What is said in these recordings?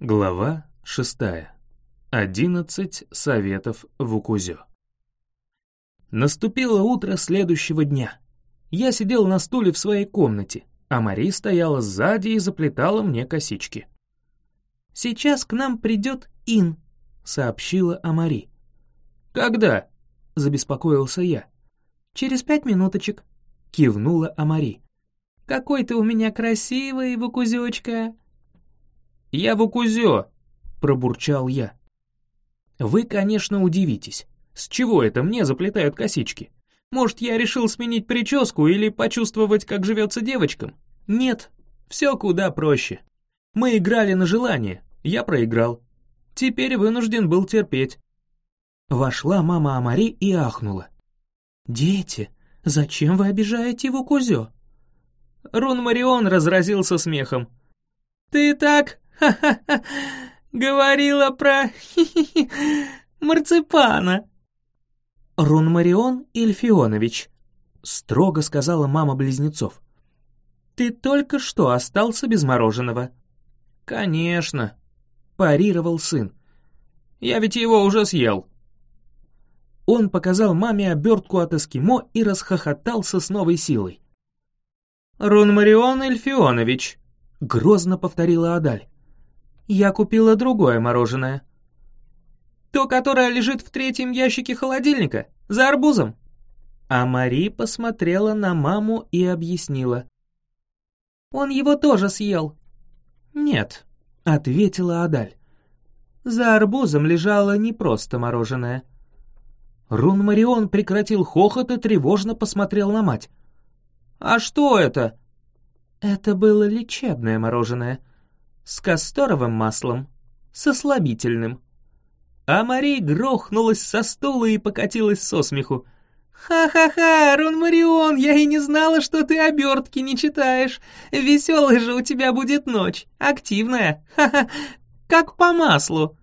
Глава шестая. Одиннадцать советов в Укузё. Наступило утро следующего дня. Я сидел на стуле в своей комнате, а Мари стояла сзади и заплетала мне косички. «Сейчас к нам придет Ин», — сообщила Амари. «Когда?» — забеспокоился я. «Через пять минуточек», — кивнула Амари. «Какой ты у меня красивый, Вукузёчка!» «Я Вукузё!» — пробурчал я. «Вы, конечно, удивитесь. С чего это мне заплетают косички? Может, я решил сменить прическу или почувствовать, как живется девочкам? Нет, все куда проще. Мы играли на желание, я проиграл. Теперь вынужден был терпеть. Вошла мама Амари и ахнула. «Дети, зачем вы обижаете его кузё?» Рун Марион разразился смехом. «Ты так, ха-ха-ха, говорила про марципана!» «Рун Марион Ильфионович», — строго сказала мама близнецов. «Ты только что остался без мороженого». «Конечно», — парировал сын. «Я ведь его уже съел». Он показал маме обертку от эскимо и расхохотался с новой силой. «Рунмарион Эльфионович», — грозно повторила Адаль. «Я купила другое мороженое». «То, которое лежит в третьем ящике холодильника, за арбузом». А Мари посмотрела на маму и объяснила. «Он его тоже съел». «Нет», — ответила Адаль. За арбузом лежало не просто мороженое — Рун Марион прекратил хохот и тревожно посмотрел на мать. «А что это?» Это было лечебное мороженое. С касторовым маслом. Со слабительным. А Мари грохнулась со стула и покатилась со смеху. «Ха-ха-ха, Рун Марион, я и не знала, что ты обертки не читаешь. Веселая же у тебя будет ночь, активная, ха-ха, как по маслу».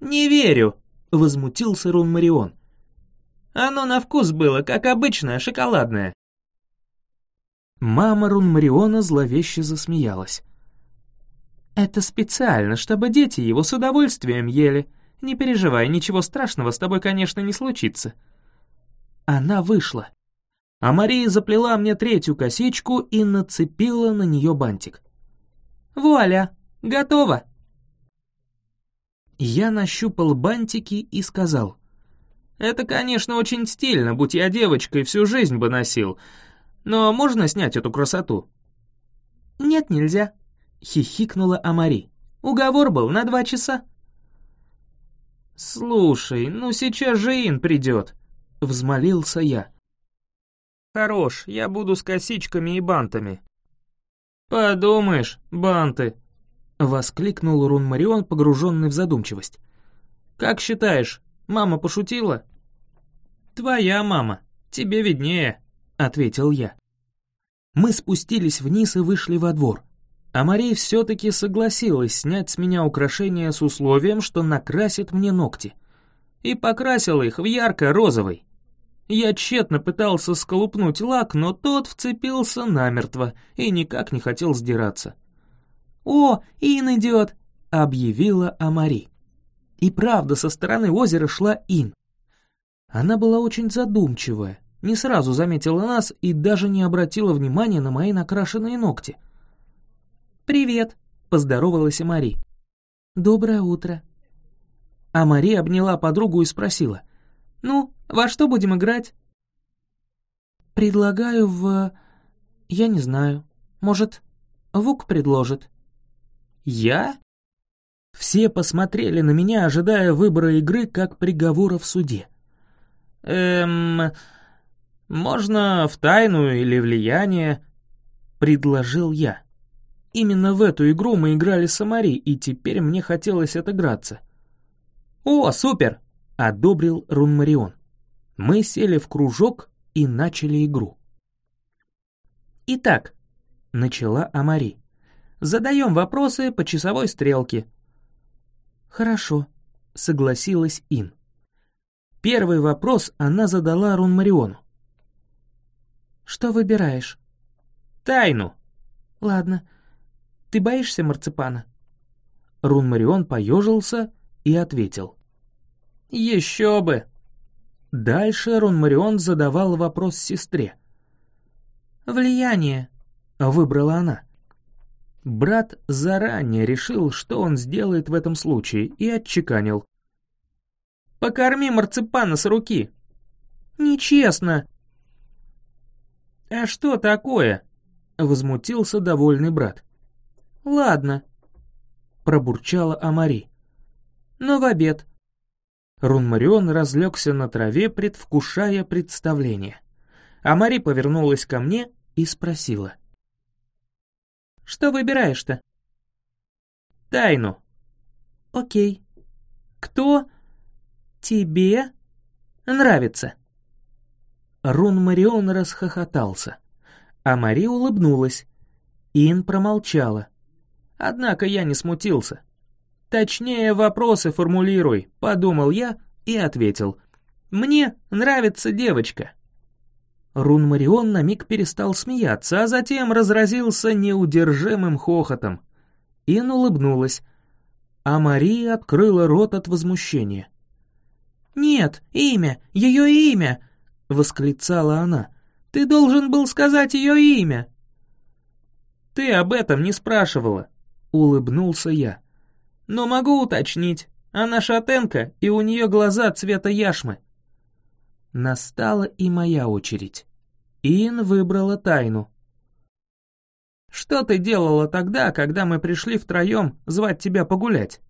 «Не верю», — возмутился Рун Марион. «Оно на вкус было, как обычное, шоколадное». Мама Рун Мариона зловеще засмеялась. «Это специально, чтобы дети его с удовольствием ели. Не переживай, ничего страшного с тобой, конечно, не случится». Она вышла. А Мария заплела мне третью косичку и нацепила на нее бантик. «Вуаля, готово!» Я нащупал бантики и сказал. «Это, конечно, очень стильно, будь я девочкой, всю жизнь бы носил. Но можно снять эту красоту?» «Нет, нельзя», — хихикнула Амари. «Уговор был на два часа». «Слушай, ну сейчас же Ин придет», — взмолился я. «Хорош, я буду с косичками и бантами». «Подумаешь, банты», — воскликнул Рун Марион, погруженный в задумчивость. «Как считаешь, мама пошутила?» «Твоя мама, тебе виднее», — ответил я. Мы спустились вниз и вышли во двор. А Мария все-таки согласилась снять с меня украшения с условием, что накрасит мне ногти. И покрасила их в ярко-розовый. Я тщетно пытался сколупнуть лак, но тот вцепился намертво и никак не хотел сдираться. «О, Ин идет!» — объявила Амари. И правда, со стороны озера шла Ин. Она была очень задумчивая, не сразу заметила нас и даже не обратила внимания на мои накрашенные ногти. «Привет!» — поздоровалась Амари. «Доброе утро!» Амари обняла подругу и спросила. «Ну, во что будем играть?» «Предлагаю в... я не знаю. Может, Вук предложит?» «Я?» Все посмотрели на меня, ожидая выбора игры как приговора в суде. «Эм... Можно в тайну или влияние?» — предложил я. Именно в эту игру мы играли с Амари, и теперь мне хотелось отыграться. «О, супер!» — одобрил Рунмарион. Мы сели в кружок и начали игру. «Итак», — начала Амари, Задаем вопросы по часовой стрелке». «Хорошо», — согласилась Ин. Первый вопрос она задала Рунмариону. «Что выбираешь?» «Тайну». «Ладно. Ты боишься марципана?» Рунмарион поежился и ответил. «Еще бы!» Дальше Рунмарион задавал вопрос сестре. «Влияние», — выбрала она. Брат заранее решил, что он сделает в этом случае, и отчеканил. «Покорми марципана с руки!» «Нечестно!» «А что такое?» — возмутился довольный брат. «Ладно», — пробурчала Амари. «Но в обед». Рунмарион разлегся на траве, предвкушая представление. Амари повернулась ко мне и спросила. «Что выбираешь-то?» «Тайну». «Окей». «Кто?» «Тебе?» «Нравится». Рунмарион расхохотался. А Мари улыбнулась. Ин промолчала. Однако я не смутился. «Точнее вопросы формулируй», — подумал я и ответил. «Мне нравится девочка». Рун Марион на миг перестал смеяться, а затем разразился неудержимым хохотом. Ин улыбнулась, а Мария открыла рот от возмущения. «Нет, имя, ее имя!» — восклицала она. Ты должен был сказать ее имя». «Ты об этом не спрашивала», — улыбнулся я. «Но могу уточнить. Она шатенка, и у нее глаза цвета яшмы». Настала и моя очередь. Ин выбрала тайну. «Что ты делала тогда, когда мы пришли втроем звать тебя погулять?»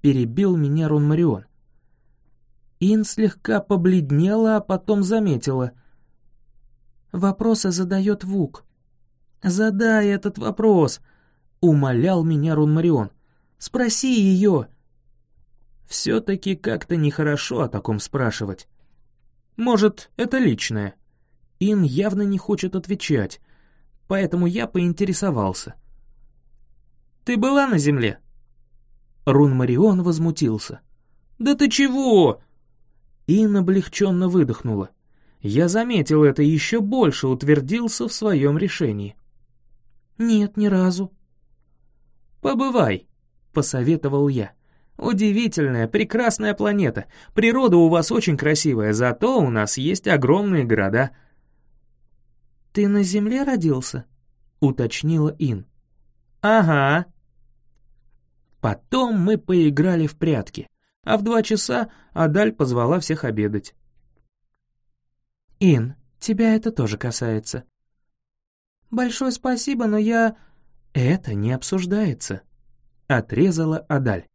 Перебил меня Рунмарион. Ин слегка побледнела, а потом заметила — Вопросы задает Вук. «Задай этот вопрос», — умолял меня Рунмарион. «Спроси ее». Все-таки как-то нехорошо о таком спрашивать. Может, это личное. Ин явно не хочет отвечать, поэтому я поинтересовался. «Ты была на земле?» Рунмарион возмутился. «Да ты чего?» Ин облегченно выдохнула. Я заметил это и еще больше утвердился в своем решении. «Нет, ни разу». «Побывай», — посоветовал я. «Удивительная, прекрасная планета. Природа у вас очень красивая, зато у нас есть огромные города». «Ты на Земле родился?» — уточнила Ин. «Ага». Потом мы поиграли в прятки, а в два часа Адаль позвала всех обедать. «Ин, тебя это тоже касается». «Большое спасибо, но я...» «Это не обсуждается», — отрезала Адаль.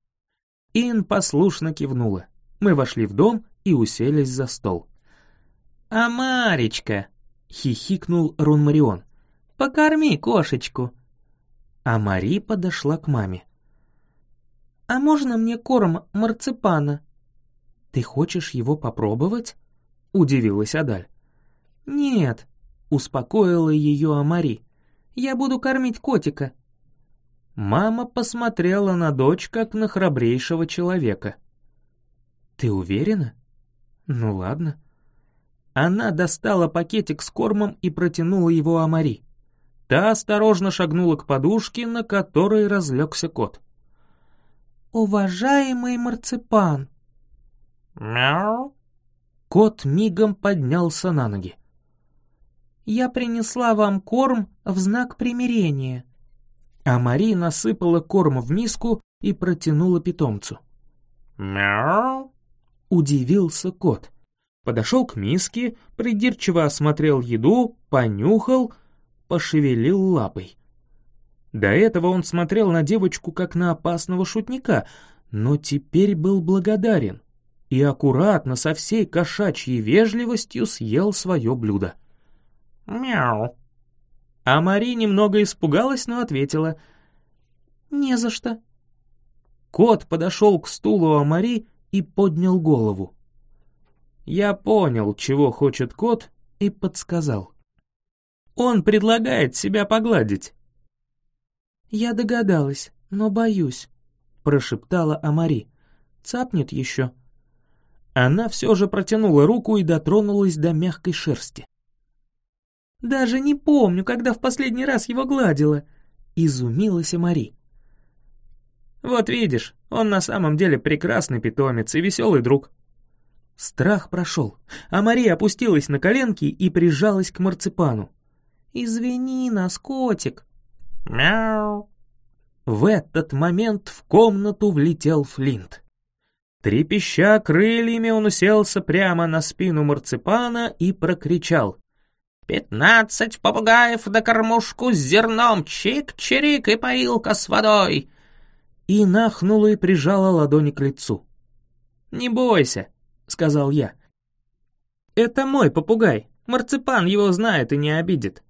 Ин послушно кивнула. Мы вошли в дом и уселись за стол. «А Маречка!» — хихикнул Рунмарион. «Покорми кошечку!» А Мари подошла к маме. «А можно мне корм марципана?» «Ты хочешь его попробовать?» — удивилась Адаль. «Нет», — успокоила ее Амари, — «я буду кормить котика». Мама посмотрела на дочь, как на храбрейшего человека. «Ты уверена?» «Ну ладно». Она достала пакетик с кормом и протянула его Амари. Та осторожно шагнула к подушке, на которой разлегся кот. «Уважаемый марципан!» «Мяу!» Кот мигом поднялся на ноги. «Я принесла вам корм в знак примирения». А Мари насыпала корм в миску и протянула питомцу. «Мяу!» — удивился кот. Подошел к миске, придирчиво осмотрел еду, понюхал, пошевелил лапой. До этого он смотрел на девочку как на опасного шутника, но теперь был благодарен и аккуратно со всей кошачьей вежливостью съел свое блюдо. «Мяу». А Мари немного испугалась, но ответила. «Не за что». Кот подошел к стулу Амари и поднял голову. Я понял, чего хочет кот, и подсказал. Он предлагает себя погладить. «Я догадалась, но боюсь», — прошептала Амари. «Цапнет еще». Она все же протянула руку и дотронулась до мягкой шерсти. «Даже не помню, когда в последний раз его гладила», — изумилась Мари. Вот видишь, он на самом деле прекрасный питомец и веселый друг». Страх прошел, а Мария опустилась на коленки и прижалась к марципану. «Извини нас, котик». «Мяу». В этот момент в комнату влетел Флинт. Трепеща крыльями, он уселся прямо на спину марципана и прокричал. «Пятнадцать попугаев на кормушку с зерном, чик-чирик и поилка с водой!» И нахнула и прижала ладони к лицу. «Не бойся», — сказал я. «Это мой попугай. Марципан его знает и не обидит».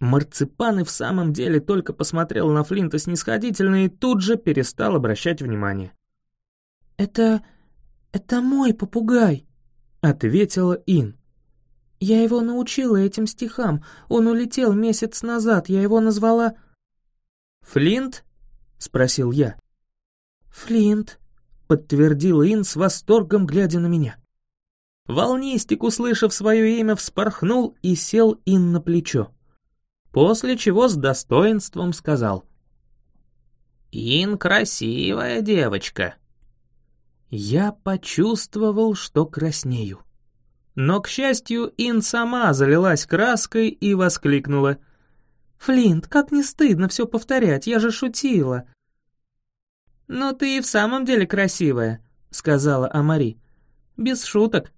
Марципан и в самом деле только посмотрел на Флинта снисходительно и тут же перестал обращать внимание. «Это... это мой попугай», — ответила Ин. «Я его научила этим стихам. Он улетел месяц назад, я его назвала...» «Флинт?» — спросил я. «Флинт», — подтвердила Ин с восторгом, глядя на меня. Волнистик, услышав свое имя, вспорхнул и сел Ин на плечо. После чего с достоинством сказал. «Ин красивая девочка». Я почувствовал, что краснею. Но, к счастью, Ин сама залилась краской и воскликнула. «Флинт, как не стыдно все повторять, я же шутила». «Но ты и в самом деле красивая», — сказала Амари. «Без шуток.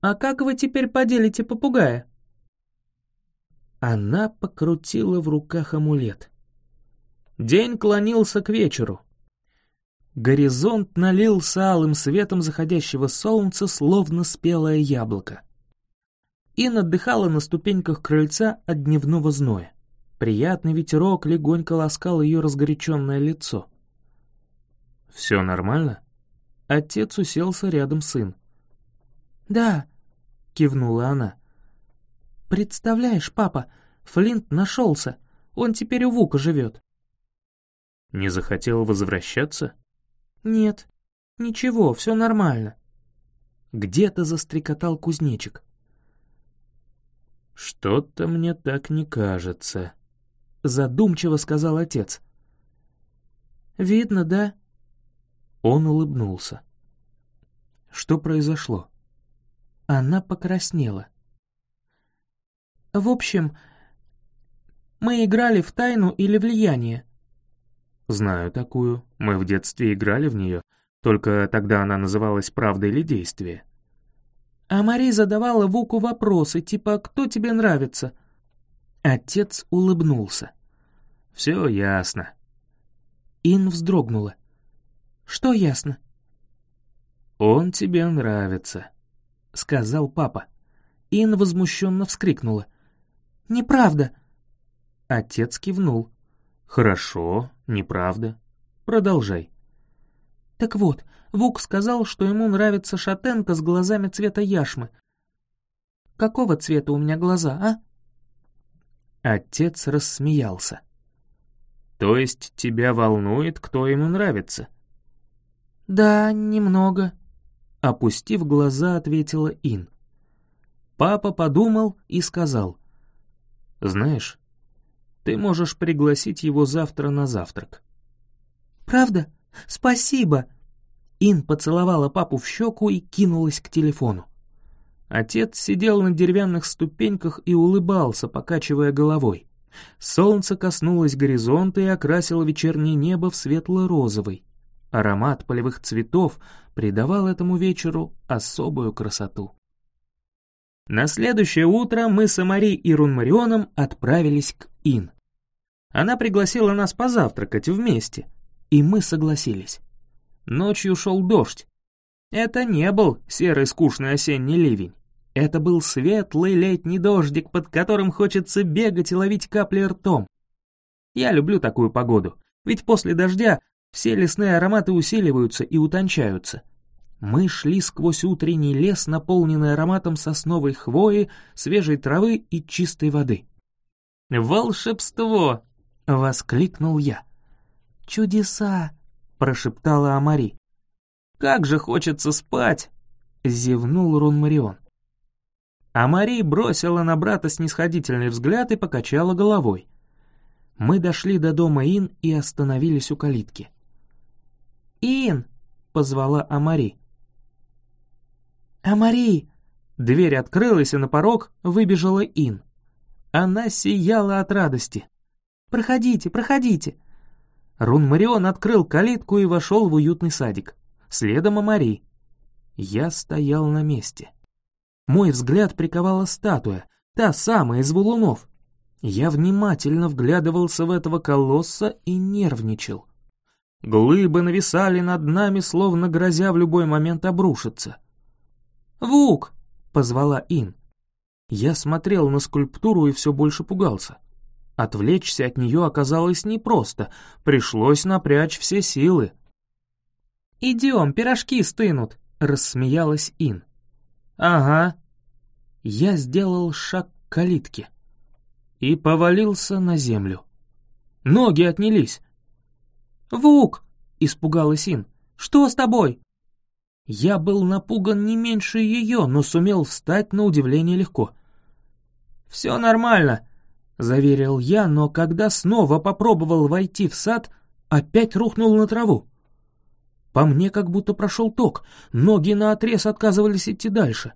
А как вы теперь поделите попугая?» Она покрутила в руках амулет. День клонился к вечеру. Горизонт налился алым светом заходящего солнца, словно спелое яблоко. Ин отдыхала на ступеньках крыльца от дневного зноя. Приятный ветерок легонько ласкал ее разгоряченное лицо. «Все нормально?» Отец уселся рядом сын. «Да», — кивнула она. «Представляешь, папа, Флинт нашелся. Он теперь у Вука живет». «Не захотел возвращаться?» «Нет, ничего, все нормально». Где-то застрекотал кузнечик. «Что-то мне так не кажется», — задумчиво сказал отец. «Видно, да?» Он улыбнулся. «Что произошло?» Она покраснела. «В общем, мы играли в тайну или влияние. Знаю такую. Мы в детстве играли в нее. Только тогда она называлась «Правда или действие». А Мари задавала Вуку вопросы, типа «Кто тебе нравится?» Отец улыбнулся. «Все ясно». Ин вздрогнула. «Что ясно?» «Он тебе нравится», — сказал папа. Ин возмущенно вскрикнула. «Неправда!» Отец кивнул. «Хорошо, неправда. Продолжай». «Так вот, Вук сказал, что ему нравится шатенка с глазами цвета яшмы. Какого цвета у меня глаза, а?» Отец рассмеялся. «То есть тебя волнует, кто ему нравится?» «Да, немного», — опустив глаза, ответила Ин. Папа подумал и сказал. «Знаешь, ты можешь пригласить его завтра на завтрак». «Правда? Спасибо!» Ин поцеловала папу в щеку и кинулась к телефону. Отец сидел на деревянных ступеньках и улыбался, покачивая головой. Солнце коснулось горизонта и окрасило вечернее небо в светло-розовый. Аромат полевых цветов придавал этому вечеру особую красоту. На следующее утро мы с Амари и Рунмарионом отправились к Ин. Она пригласила нас позавтракать вместе, и мы согласились. Ночью шел дождь. Это не был серый скучный осенний ливень. Это был светлый летний дождик, под которым хочется бегать и ловить капли ртом. Я люблю такую погоду, ведь после дождя все лесные ароматы усиливаются и утончаются. Мы шли сквозь утренний лес, наполненный ароматом сосновой хвои, свежей травы и чистой воды. «Волшебство!» — воскликнул я. «Чудеса!» — прошептала Амари. «Как же хочется спать!» — зевнул Рунмарион. Амари бросила на брата снисходительный взгляд и покачала головой. Мы дошли до дома Ин и остановились у калитки. «Ин!» — позвала Амари. «Амари!» Дверь открылась, и на порог выбежала Ин. Она сияла от радости. «Проходите, проходите!» Рун Марион открыл калитку и вошел в уютный садик. Следом Амари. Я стоял на месте. Мой взгляд приковала статуя, та самая из валунов. Я внимательно вглядывался в этого колосса и нервничал. Глыбы нависали над нами, словно грозя в любой момент обрушиться. «Вук!» — позвала Ин. Я смотрел на скульптуру и все больше пугался. Отвлечься от нее оказалось непросто, пришлось напрячь все силы. «Идем, пирожки стынут», — рассмеялась Ин. «Ага». Я сделал шаг к калитке и повалился на землю. Ноги отнялись. «Вук!» — испугалась Ин. «Что с тобой?» Я был напуган не меньше ее, но сумел встать на удивление легко. «Все нормально», — заверил я, но когда снова попробовал войти в сад, опять рухнул на траву. По мне как будто прошел ток, ноги наотрез отказывались идти дальше.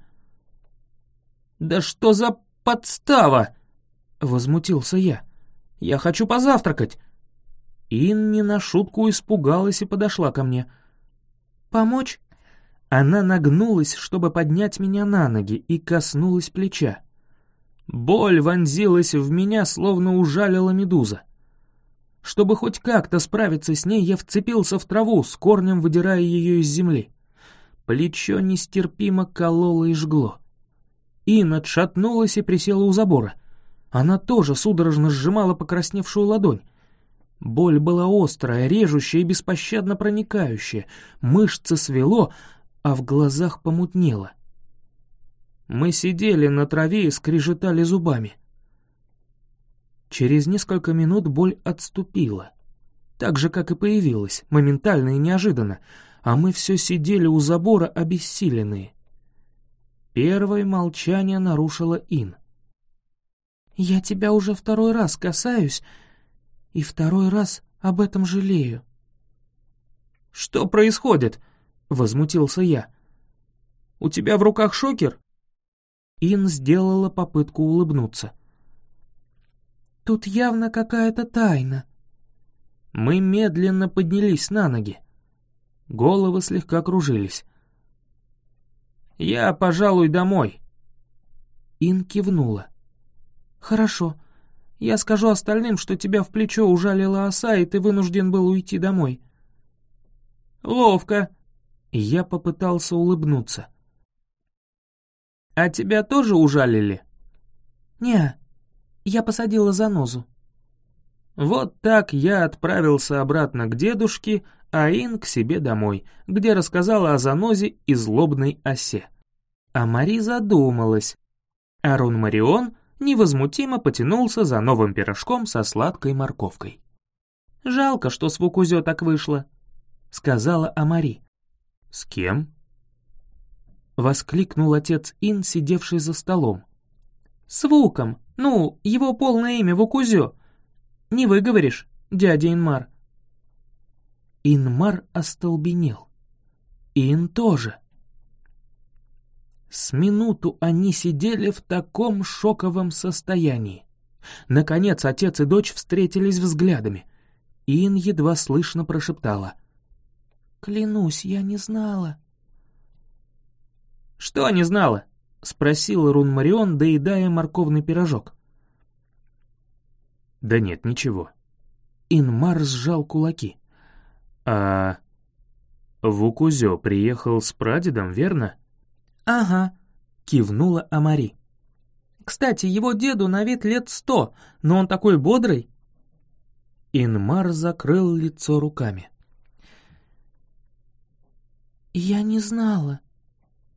«Да что за подстава!» — возмутился я. «Я хочу позавтракать!» Ин на шутку испугалась и подошла ко мне. «Помочь?» Она нагнулась, чтобы поднять меня на ноги, и коснулась плеча. Боль вонзилась в меня, словно ужалила медуза. Чтобы хоть как-то справиться с ней, я вцепился в траву, с корнем выдирая ее из земли. Плечо нестерпимо кололо и жгло. Ин отшатнулась и присела у забора. Она тоже судорожно сжимала покрасневшую ладонь. Боль была острая, режущая и беспощадно проникающая. Мышцы свело, а в глазах помутнело. Мы сидели на траве и скрежетали зубами. Через несколько минут боль отступила. Так же, как и появилась, моментально и неожиданно, а мы все сидели у забора обессиленные. Первое молчание нарушила Ин. «Я тебя уже второй раз касаюсь, и второй раз об этом жалею». «Что происходит?» Возмутился я. «У тебя в руках шокер?» Ин сделала попытку улыбнуться. «Тут явно какая-то тайна». Мы медленно поднялись на ноги. Головы слегка кружились. «Я, пожалуй, домой». Ин кивнула. «Хорошо. Я скажу остальным, что тебя в плечо ужалила оса, и ты вынужден был уйти домой». «Ловко», я попытался улыбнуться. «А тебя тоже ужалили?» «Не, я посадила занозу». Вот так я отправился обратно к дедушке, а Ин к себе домой, где рассказала о занозе и злобной осе. А Мари задумалась. Арон Марион невозмутимо потянулся за новым пирожком со сладкой морковкой. «Жалко, что с Вукузё так вышло», — сказала Амари. «С кем?» — воскликнул отец Ин, сидевший за столом. «С Вуком, ну, его полное имя Вукузё. Не выговоришь, дядя Инмар». Инмар остолбенел. Ин тоже. С минуту они сидели в таком шоковом состоянии. Наконец отец и дочь встретились взглядами. Ин едва слышно прошептала. Клянусь, я не знала. Что не знала? Спросил Рун Марион, доедая морковный пирожок. Да нет, ничего. Инмар сжал кулаки. А... Вукузё приехал с прадедом, верно? Ага, кивнула Амари. Кстати, его деду на вид лет сто, но он такой бодрый. Инмар закрыл лицо руками. «Я не знала».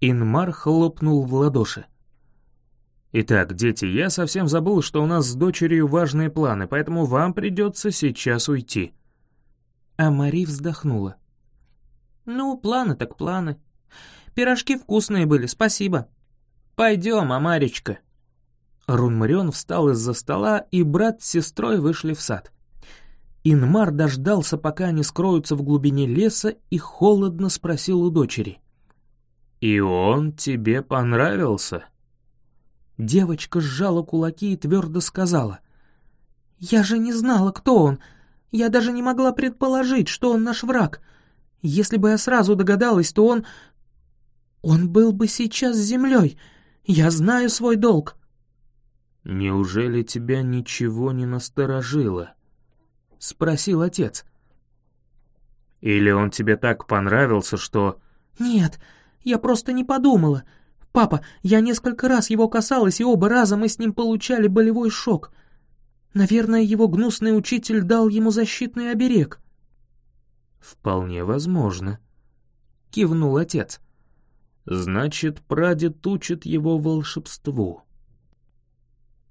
Инмар хлопнул в ладоши. «Итак, дети, я совсем забыл, что у нас с дочерью важные планы, поэтому вам придется сейчас уйти». А Мари вздохнула. «Ну, планы так планы. Пирожки вкусные были, спасибо. Пойдем, Амаречка». Рунмарион встал из-за стола, и брат с сестрой вышли в сад. Инмар дождался, пока они скроются в глубине леса, и холодно спросил у дочери. «И он тебе понравился?» Девочка сжала кулаки и твердо сказала. «Я же не знала, кто он. Я даже не могла предположить, что он наш враг. Если бы я сразу догадалась, то он... Он был бы сейчас землей. Я знаю свой долг». «Неужели тебя ничего не насторожило?» — спросил отец. «Или он тебе так понравился, что...» «Нет, я просто не подумала. Папа, я несколько раз его касалась, и оба раза мы с ним получали болевой шок. Наверное, его гнусный учитель дал ему защитный оберег». «Вполне возможно», — кивнул отец. «Значит, прадед учит его волшебству».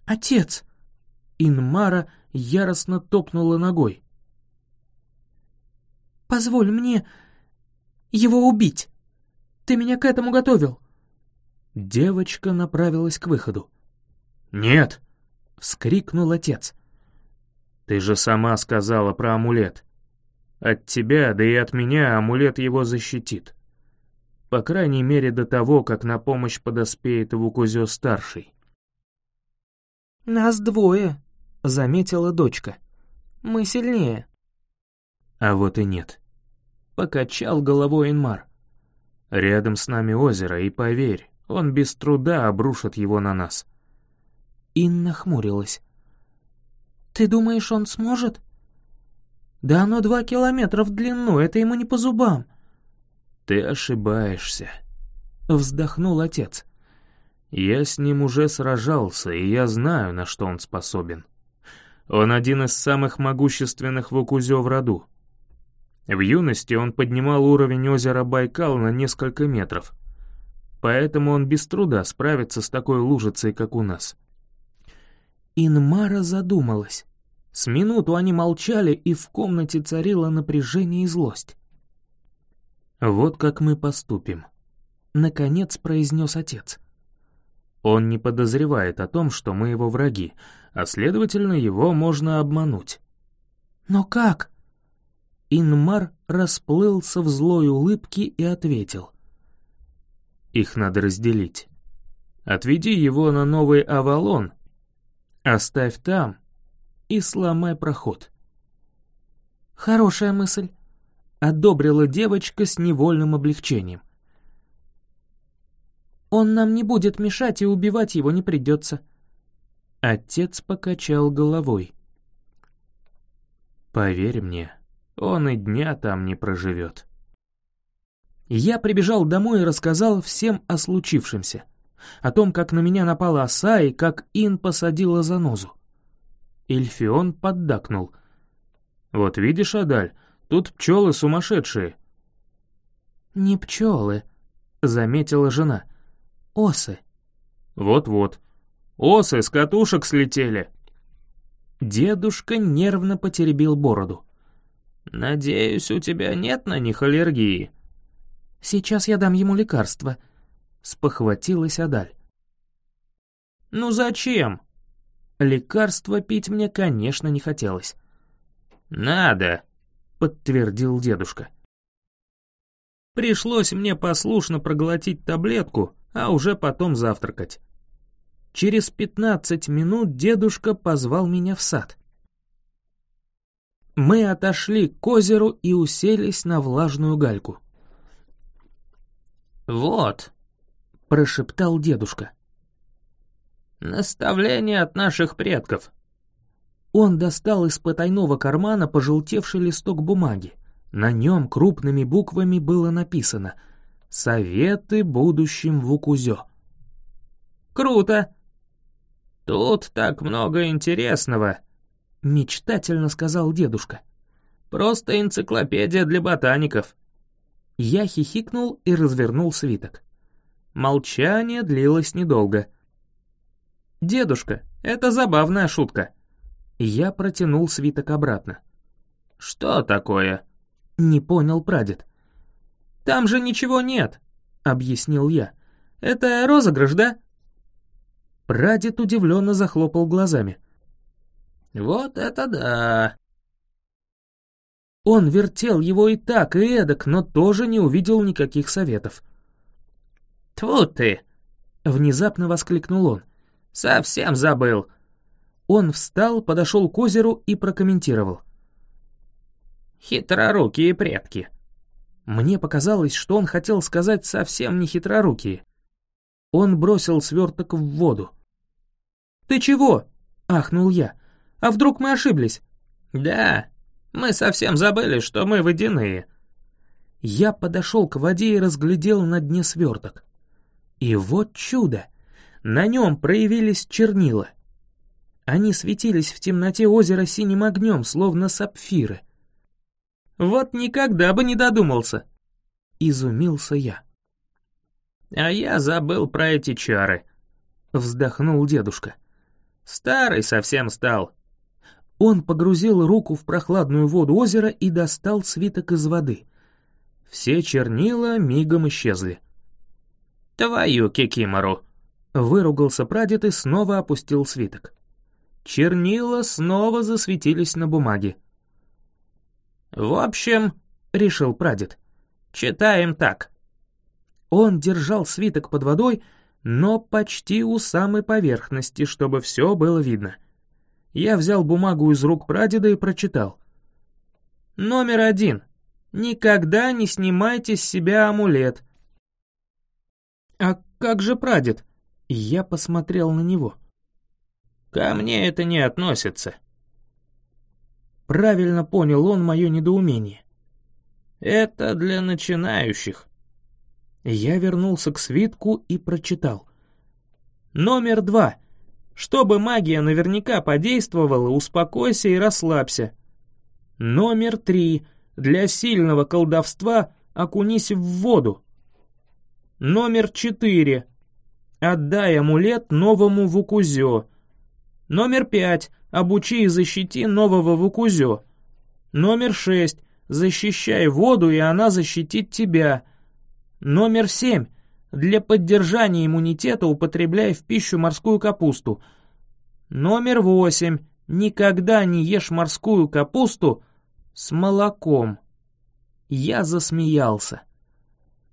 «Отец!» Инмара яростно топнула ногой. «Позволь мне его убить. Ты меня к этому готовил». Девочка направилась к выходу. «Нет!» — вскрикнул отец. «Ты же сама сказала про амулет. От тебя, да и от меня амулет его защитит. По крайней мере до того, как на помощь подоспеет Вукузё-старший». «Нас двое», — заметила дочка. «Мы сильнее». А вот и нет. Покачал головой Инмар. Рядом с нами озеро, и поверь, он без труда обрушит его на нас. Инна хмурилась. «Ты думаешь, он сможет?» «Да оно два километра в длину, это ему не по зубам». «Ты ошибаешься», — вздохнул отец. «Я с ним уже сражался, и я знаю, на что он способен. Он один из самых могущественных вукузё в роду. В юности он поднимал уровень озера Байкал на несколько метров, поэтому он без труда справится с такой лужицей, как у нас». Инмара задумалась. С минуту они молчали, и в комнате царило напряжение и злость. «Вот как мы поступим», — наконец произнес отец. «Он не подозревает о том, что мы его враги, а, следовательно, его можно обмануть». «Но как?» Инмар расплылся в злой улыбке и ответил. «Их надо разделить. Отведи его на новый Авалон, оставь там и сломай проход». «Хорошая мысль», — одобрила девочка с невольным облегчением. «Он нам не будет мешать, и убивать его не придется». Отец покачал головой. «Поверь мне, он и дня там не проживет». Я прибежал домой и рассказал всем о случившемся. О том, как на меня напала оса и как Ин посадила занозу. Эльфион поддакнул. «Вот видишь, Адаль, тут пчелы сумасшедшие». «Не пчелы», — заметила жена. «Осы». «Вот-вот. Осы с катушек слетели». Дедушка нервно потеребил бороду. «Надеюсь, у тебя нет на них аллергии?» «Сейчас я дам ему лекарство», — спохватилась Адаль. «Ну зачем?» Лекарство пить мне, конечно, не хотелось. «Надо», — подтвердил дедушка. Пришлось мне послушно проглотить таблетку, а уже потом завтракать. Через пятнадцать минут дедушка позвал меня в сад. Мы отошли к озеру и уселись на влажную гальку. «Вот», — прошептал дедушка. «Наставление от наших предков». Он достал из потайного кармана пожелтевший листок бумаги. На нем крупными буквами было написано «Советы будущим Вукузё». «Круто!» «Тут так много интересного», — мечтательно сказал дедушка. «Просто энциклопедия для ботаников». Я хихикнул и развернул свиток. Молчание длилось недолго. «Дедушка, это забавная шутка». Я протянул свиток обратно. «Что такое?» — не понял прадед. «Там же ничего нет», — объяснил я. «Это розыгрыш, да?» Прадед удивленно захлопал глазами. «Вот это да!» Он вертел его и так, и эдак, но тоже не увидел никаких советов. «Тьфу ты!» — внезапно воскликнул он. «Совсем забыл!» Он встал, подошел к озеру и прокомментировал. «Хитрорукие предки!» Мне показалось, что он хотел сказать совсем не хитрорукие. Он бросил сверток в воду. «Ты чего?» — ахнул я. «А вдруг мы ошиблись?» «Да, мы совсем забыли, что мы водяные». Я подошел к воде и разглядел на дне сверток. И вот чудо! На нем проявились чернила. Они светились в темноте озера синим огнем, словно сапфиры. «Вот никогда бы не додумался!» — изумился я. «А я забыл про эти чары», — вздохнул дедушка. «Старый совсем стал». Он погрузил руку в прохладную воду озера и достал свиток из воды. Все чернила мигом исчезли. «Твою кикимору!» — выругался прадед и снова опустил свиток. Чернила снова засветились на бумаге. «В общем», — решил прадед, — «читаем так. Он держал свиток под водой, но почти у самой поверхности, чтобы все было видно. Я взял бумагу из рук прадеда и прочитал. Номер один. Никогда не снимайте с себя амулет. А как же прадед? Я посмотрел на него. Ко мне это не относится. Правильно понял он мое недоумение. Это для начинающих. Я вернулся к свитку и прочитал. Номер два. Чтобы магия наверняка подействовала, успокойся и расслабься. Номер три. Для сильного колдовства окунись в воду. Номер четыре. Отдай амулет новому Вукузё. Номер пять. Обучи и защити нового Вукузё. Номер шесть. Защищай воду, и она защитит тебя. Номер семь. Для поддержания иммунитета употребляй в пищу морскую капусту. Номер восемь. Никогда не ешь морскую капусту с молоком. Я засмеялся.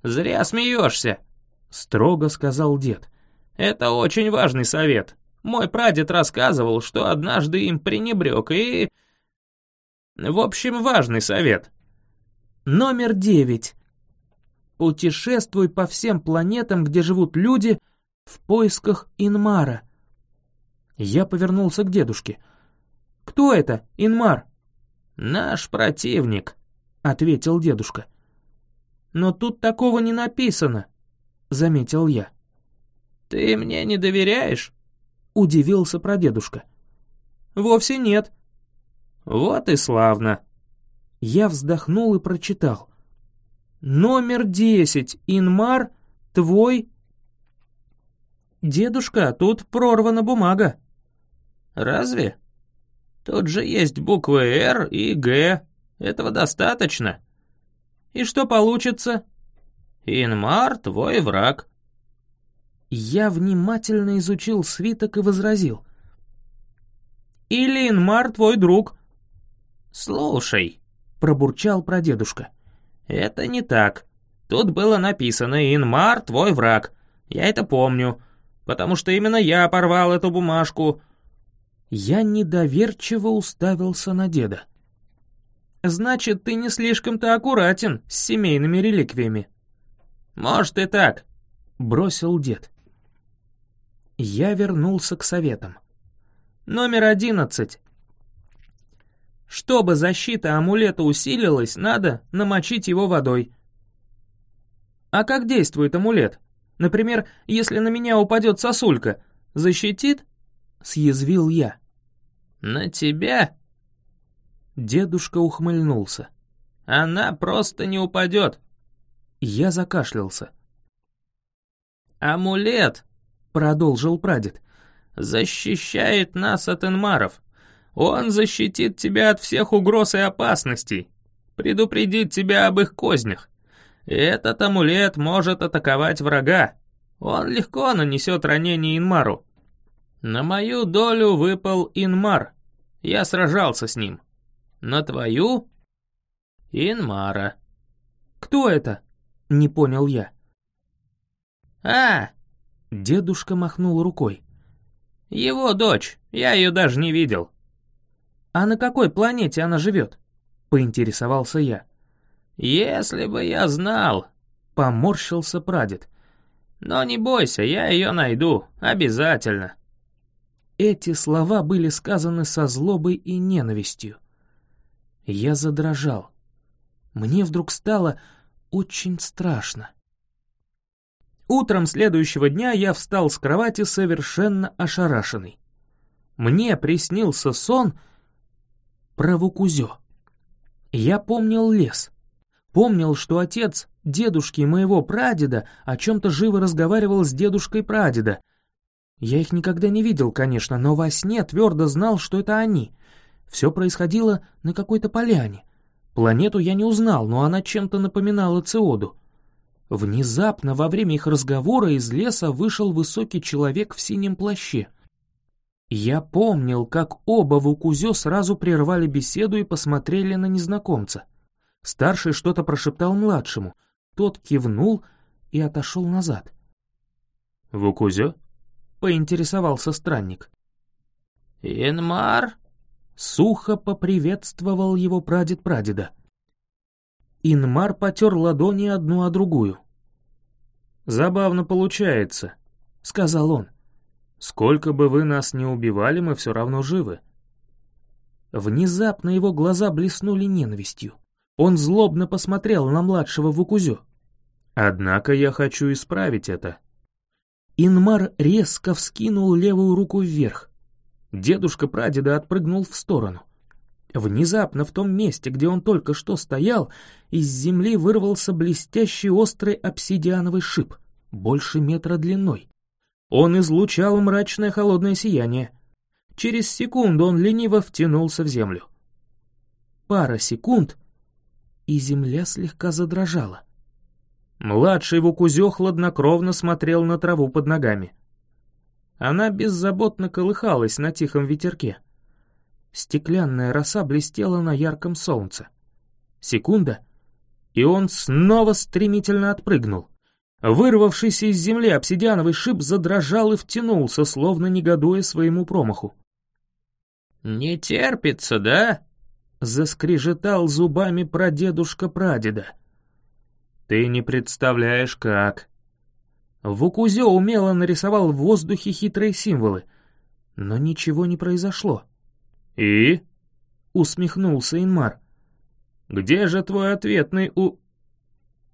«Зря смеешься», — строго сказал дед. «Это очень важный совет. Мой прадед рассказывал, что однажды им пренебрег, и... В общем, важный совет». Номер девять. Путешествуй по всем планетам, где живут люди, в поисках Инмара. Я повернулся к дедушке. «Кто это, Инмар?» «Наш противник», — ответил дедушка. «Но тут такого не написано», — заметил я. «Ты мне не доверяешь?» — удивился прадедушка. «Вовсе нет». «Вот и славно». Я вздохнул и прочитал. Номер десять, Инмар, твой... Дедушка, тут прорвана бумага. Разве? Тут же есть буквы «Р» и «Г». Этого достаточно. И что получится? Инмар, твой враг. Я внимательно изучил свиток и возразил. Или Инмар твой друг. Слушай, пробурчал прадедушка. «Это не так. Тут было написано «Инмар, твой враг». Я это помню, потому что именно я порвал эту бумажку». Я недоверчиво уставился на деда. «Значит, ты не слишком-то аккуратен с семейными реликвиями». «Может и так», — бросил дед. Я вернулся к советам. Номер одиннадцать. Чтобы защита амулета усилилась, надо намочить его водой. А как действует амулет? Например, если на меня упадет сосулька, защитит? Съязвил я. На тебя? Дедушка ухмыльнулся. Она просто не упадет. Я закашлялся. «Амулет», — продолжил прадед, — «защищает нас от инмаров. Он защитит тебя от всех угроз и опасностей, предупредит тебя об их кознях. Этот амулет может атаковать врага. Он легко нанесет ранение Инмару. На мою долю выпал Инмар. Я сражался с ним. На твою «Инмара». «Кто это?» — не понял я. «А!» — дедушка махнул рукой. «Его дочь, я ее даже не видел». «А на какой планете она живет?» — поинтересовался я. «Если бы я знал», — поморщился прадед. «Но не бойся, я ее найду, обязательно». Эти слова были сказаны со злобой и ненавистью. Я задрожал. Мне вдруг стало очень страшно. Утром следующего дня я встал с кровати совершенно ошарашенный. Мне приснился сон про Вукузё. Я помнил лес. Помнил, что отец дедушки моего прадеда о чем-то живо разговаривал с дедушкой прадеда. Я их никогда не видел, конечно, но во сне твердо знал, что это они. Все происходило на какой-то поляне. Планету я не узнал, но она чем-то напоминала Циоду. Внезапно во время их разговора из леса вышел высокий человек в синем плаще. Я помнил, как оба в Укузё сразу прервали беседу и посмотрели на незнакомца. Старший что-то прошептал младшему. Тот кивнул и отошел назад. «В Укузё?» — поинтересовался странник. «Инмар?» — сухо поприветствовал его прадед прадеда. Инмар потер ладони одну о другую. «Забавно получается», — сказал он. «Сколько бы вы нас ни убивали, мы все равно живы». Внезапно его глаза блеснули ненавистью. Он злобно посмотрел на младшего Вукузё. «Однако я хочу исправить это». Инмар резко вскинул левую руку вверх. Дедушка прадеда отпрыгнул в сторону. Внезапно в том месте, где он только что стоял, из земли вырвался блестящий острый обсидиановый шип, больше метра длиной. Он излучал мрачное холодное сияние. Через секунду он лениво втянулся в землю. Пара секунд, и земля слегка задрожала. Младший Вукузё хладнокровно смотрел на траву под ногами. Она беззаботно колыхалась на тихом ветерке. Стеклянная роса блестела на ярком солнце. Секунда, и он снова стремительно отпрыгнул. Вырвавшийся из земли обсидиановый шип задрожал и втянулся, словно негодуя своему промаху. «Не терпится, да?» — заскрежетал зубами прадедушка прадеда. «Ты не представляешь, как...» Вукузё умело нарисовал в воздухе хитрые символы, но ничего не произошло. «И?» — усмехнулся Инмар. «Где же твой ответный у...»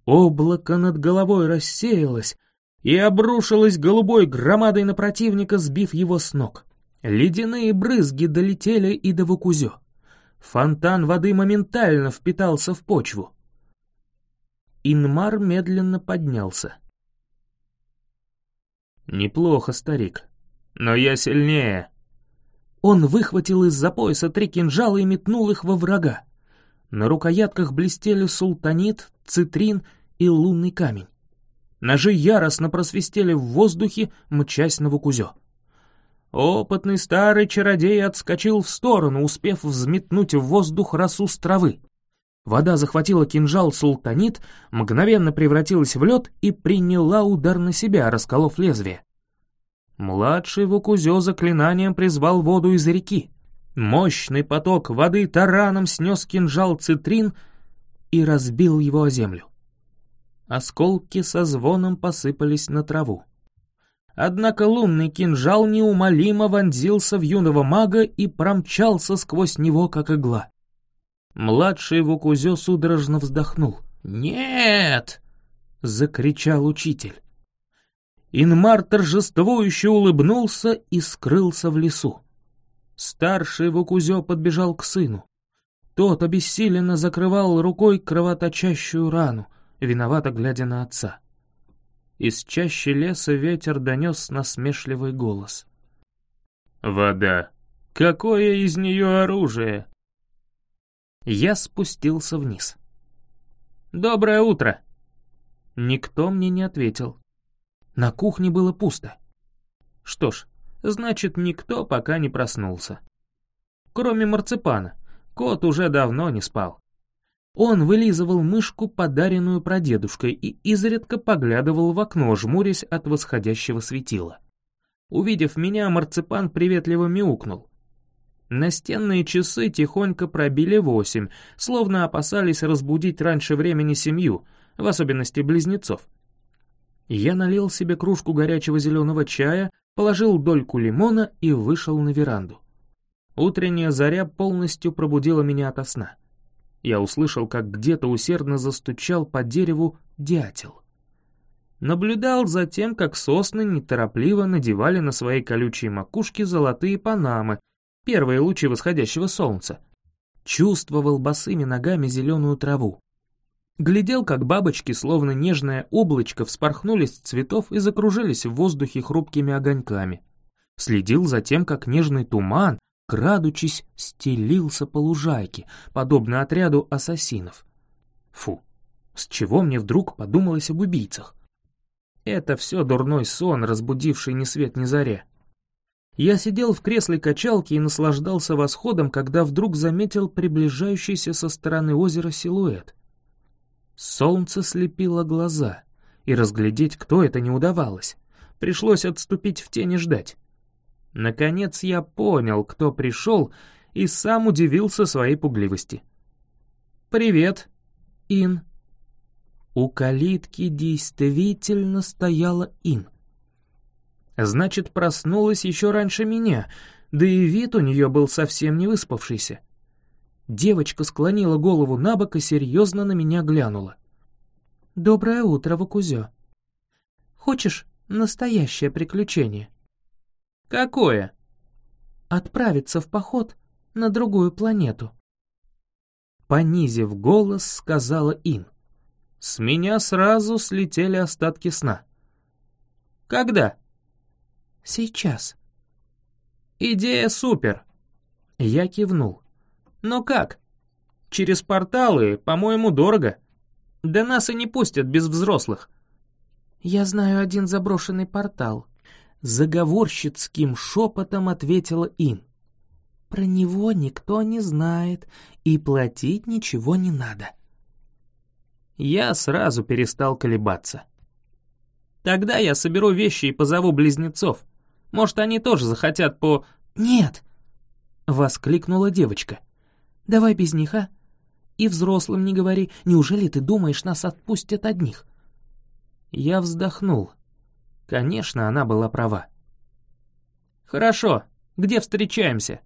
Облако над головой рассеялось и обрушилось голубой громадой на противника, сбив его с ног. Ледяные брызги долетели и до Вукузё. Фонтан воды моментально впитался в почву. Инмар медленно поднялся. «Неплохо, старик, но я сильнее», он выхватил из-за пояса три кинжала и метнул их во врага. На рукоятках блестели султанит, цитрин и лунный камень. Ножи яростно просвистели в воздухе, мчась на Вукузё. Опытный старый чародей отскочил в сторону, успев взметнуть в воздух росу с травы. Вода захватила кинжал султанит, мгновенно превратилась в лед и приняла удар на себя, расколов лезвие. Младший Вукузё заклинанием призвал воду из реки. Мощный поток воды тараном снес кинжал цитрин и разбил его о землю. Осколки со звоном посыпались на траву. Однако лунный кинжал неумолимо вонзился в юного мага и промчался сквозь него, как игла. Младший Вукузё судорожно вздохнул. «Нет!» — закричал учитель. Инмар торжествующе улыбнулся и скрылся в лесу. Старший Вукузё подбежал к сыну. Тот обессиленно закрывал рукой кровоточащую рану, виновато глядя на отца. Из чащи леса ветер донес насмешливый голос. «Вода! Какое из нее оружие?» Я спустился вниз. «Доброе утро!» Никто мне не ответил. На кухне было пусто. Что ж, значит, никто пока не проснулся. Кроме марципана, кот уже давно не спал. Он вылизывал мышку, подаренную прадедушкой, и изредка поглядывал в окно, жмурясь от восходящего светила. Увидев меня, марципан приветливо мяукнул. Настенные часы тихонько пробили восемь, словно опасались разбудить раньше времени семью, в особенности близнецов. Я налил себе кружку горячего зеленого чая, положил дольку лимона и вышел на веранду. Утренняя заря полностью пробудила меня ото сна. Я услышал, как где-то усердно застучал по дереву дятел. Наблюдал за тем, как сосны неторопливо надевали на свои колючие макушки золотые панамы, первые лучи восходящего солнца. Чувствовал босыми ногами зеленую траву. Глядел, как бабочки, словно нежное облачко, вспорхнули с цветов и закружились в воздухе хрупкими огоньками. Следил за тем, как нежный туман, крадучись, стелился по лужайке, подобно отряду ассасинов. Фу, с чего мне вдруг подумалось об убийцах? Это все дурной сон, разбудивший ни свет ни заря. Я сидел в кресле качалки и наслаждался восходом, когда вдруг заметил приближающийся со стороны озера силуэт. Солнце слепило глаза, и разглядеть, кто это, не удавалось. Пришлось отступить в тени ждать. Наконец я понял, кто пришел, и сам удивился своей пугливости. «Привет, Ин». У калитки действительно стояла Ин. Значит, проснулась еще раньше меня, да и вид у нее был совсем не выспавшийся. Девочка склонила голову на бок и серьезно на меня глянула. «Доброе утро, Вакузё. Хочешь настоящее приключение?» «Какое?» «Отправиться в поход на другую планету». Понизив голос, сказала Ин. С меня сразу слетели остатки сна. «Когда?» «Сейчас». «Идея супер!» Я кивнул. Но как? Через порталы, по-моему, дорого. Да нас и не пустят без взрослых. Я знаю один заброшенный портал. Заговорщицким шепотом ответила Ин. Про него никто не знает, и платить ничего не надо. Я сразу перестал колебаться. Тогда я соберу вещи и позову близнецов. Может, они тоже захотят по... «Нет!» — воскликнула девочка. Давай без них, а? И взрослым не говори, неужели ты думаешь, нас отпустят одних?» Я вздохнул. Конечно, она была права. «Хорошо, где встречаемся?»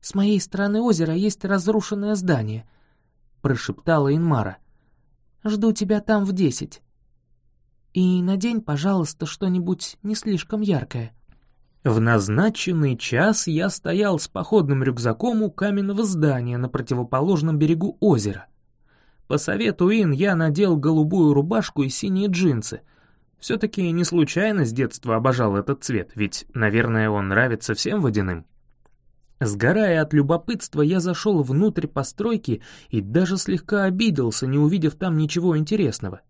«С моей стороны озера есть разрушенное здание», — прошептала Инмара. «Жду тебя там в десять. И надень, пожалуйста, что-нибудь не слишком яркое». В назначенный час я стоял с походным рюкзаком у каменного здания на противоположном берегу озера. По совету Ин я надел голубую рубашку и синие джинсы. Все-таки не случайно с детства обожал этот цвет, ведь, наверное, он нравится всем водяным. Сгорая от любопытства, я зашел внутрь постройки и даже слегка обиделся, не увидев там ничего интересного.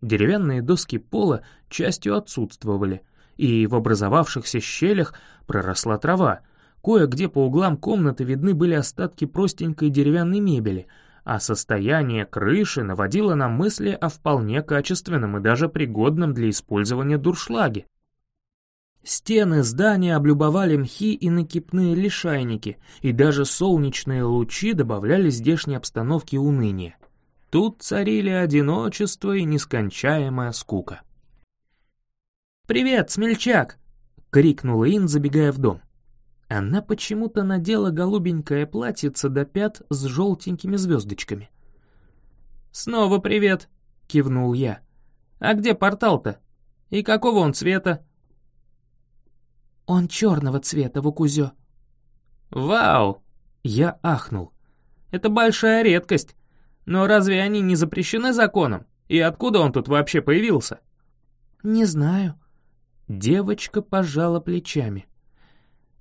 Деревянные доски пола частью отсутствовали — и в образовавшихся щелях проросла трава. Кое-где по углам комнаты видны были остатки простенькой деревянной мебели, а состояние крыши наводило на мысли о вполне качественном и даже пригодном для использования дуршлаге. Стены здания облюбовали мхи и накипные лишайники, и даже солнечные лучи добавляли здешней обстановке уныния. Тут царили одиночество и нескончаемая скука. «Привет, смельчак!» — крикнула Ин, забегая в дом. Она почему-то надела голубенькое платьице до пят с желтенькими звездочками. «Снова привет!» — кивнул я. «А где портал-то? И какого он цвета?» «Он черного цвета, Вукузё». «Вау!» — я ахнул. «Это большая редкость. Но разве они не запрещены законом? И откуда он тут вообще появился?» «Не знаю», Девочка пожала плечами.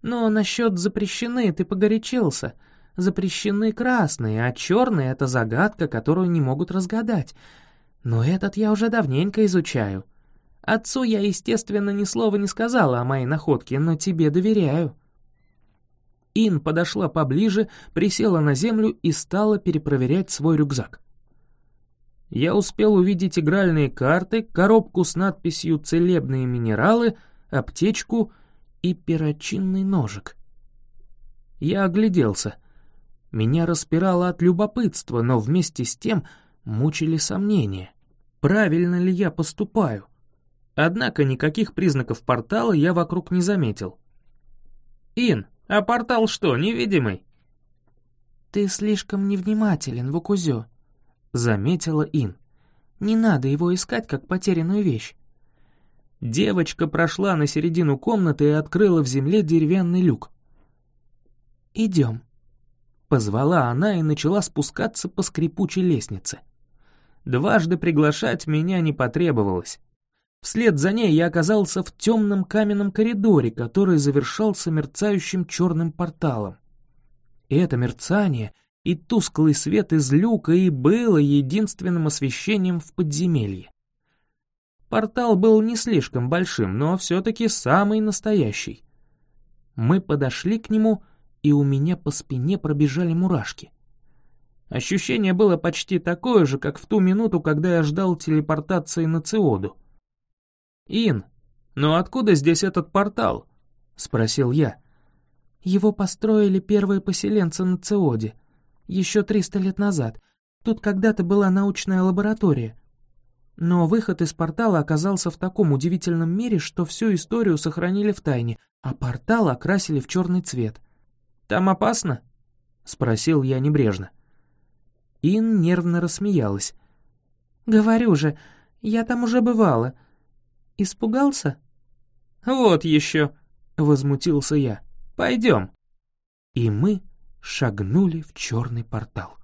«Но насчет запрещены ты погорячился. Запрещены красные, а черные — это загадка, которую не могут разгадать. Но этот я уже давненько изучаю. Отцу я, естественно, ни слова не сказала о моей находке, но тебе доверяю». Ин подошла поближе, присела на землю и стала перепроверять свой рюкзак. Я успел увидеть игральные карты, коробку с надписью «Целебные минералы», аптечку и перочинный ножик. Я огляделся. Меня распирало от любопытства, но вместе с тем мучили сомнения. Правильно ли я поступаю? Однако никаких признаков портала я вокруг не заметил. «Ин, а портал что, невидимый?» «Ты слишком невнимателен, Вукузё», — заметила Ин. «Не надо его искать, как потерянную вещь». Девочка прошла на середину комнаты и открыла в земле деревянный люк. «Идем», — позвала она и начала спускаться по скрипучей лестнице. Дважды приглашать меня не потребовалось. Вслед за ней я оказался в темном каменном коридоре, который завершался мерцающим черным порталом. И это мерцание и тусклый свет из люка и было единственным освещением в подземелье. Портал был не слишком большим, но все-таки самый настоящий. Мы подошли к нему, и у меня по спине пробежали мурашки. Ощущение было почти такое же, как в ту минуту, когда я ждал телепортации на Циоду. «Ин, но откуда здесь этот портал?» — спросил я. «Его построили первые поселенцы на Циоде, еще триста лет назад. Тут когда-то была научная лаборатория. Но выход из портала оказался в таком удивительном мире, что всю историю сохранили в тайне, а портал окрасили в черный цвет. «Там опасно?» — спросил я небрежно. Ин нервно рассмеялась. «Говорю же, я там уже бывала. Испугался?» «Вот еще», — возмутился я. «Пойдем». И мы шагнули в черный портал.